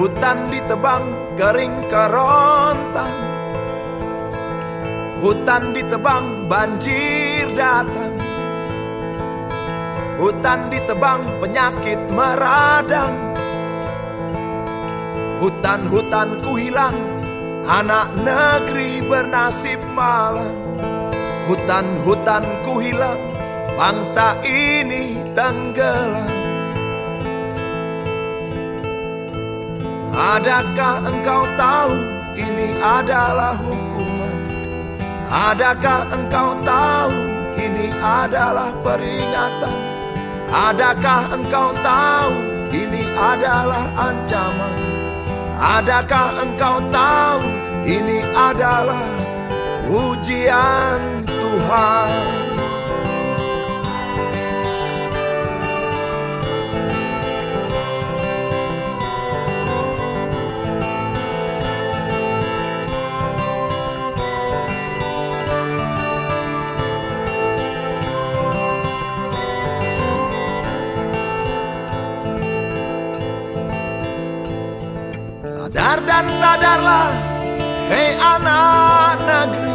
Hutan ditebang kering kerontang Hutan ditebang banjir datang. Hutan ditebang penyakit meradang. Hutan-hutan ku hilang Anak negeri bernasib malang. Hutan-hutan ku hilang Bangsa ini tenggelam Adakah engkau tahu ini adalah hukuman? Adakah engkau tahu ini adalah peringatan? Adakah engkau tahu ini adalah ancaman? Adakah engkau tahu ini adalah ujian Tuhan? Dan sadarlah, hei anak negeri.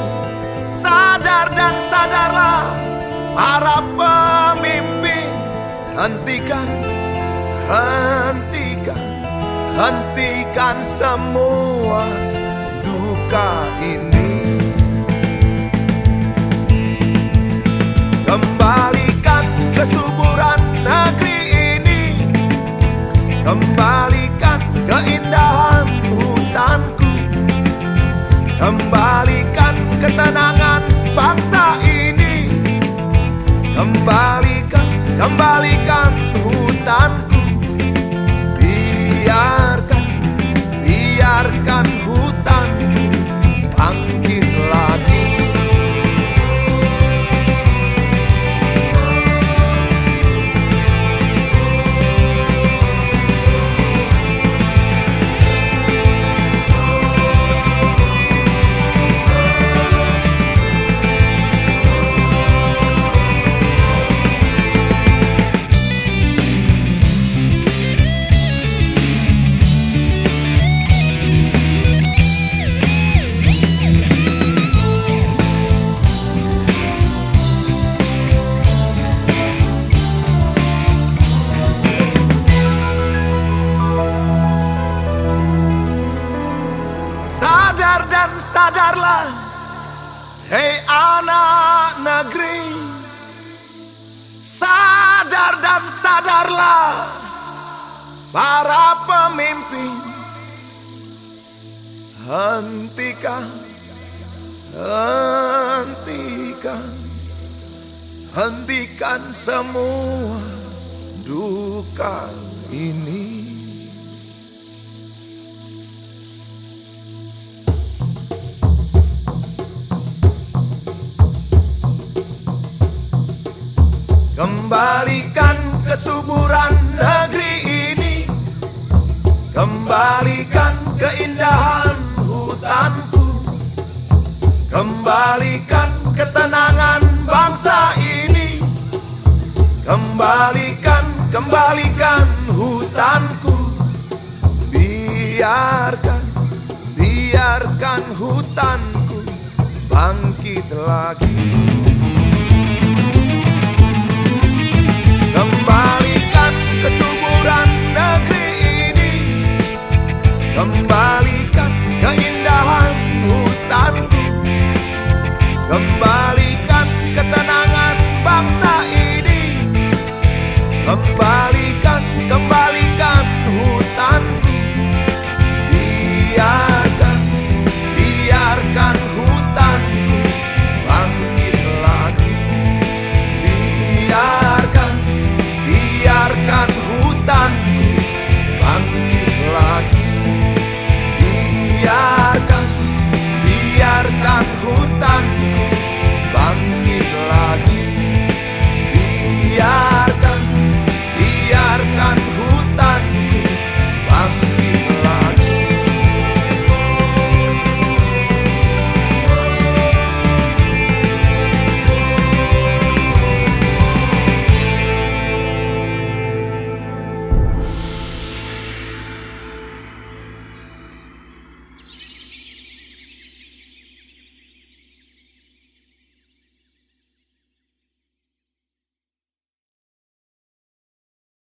Sadar dan sadarlah, para pemimpin. Hentikan, hentikan, hentikan semua duka ini. Kembalikan kesuburan negeri Kembalikan, Sadar dan sadarlah. Hei anak negeri Sadar dan sadarlah. Para pemimpin Hentikan Hentikan. Hentikan semua duka ini Kembalikan kesuburan negeri ini. Kembalikan keindahan hutanku. Kembalikan ketenangan bangsa ini. Kembalikan, kembalikan hutanku. Biarkan, biarkan hutanku bangkit lagi Pampa.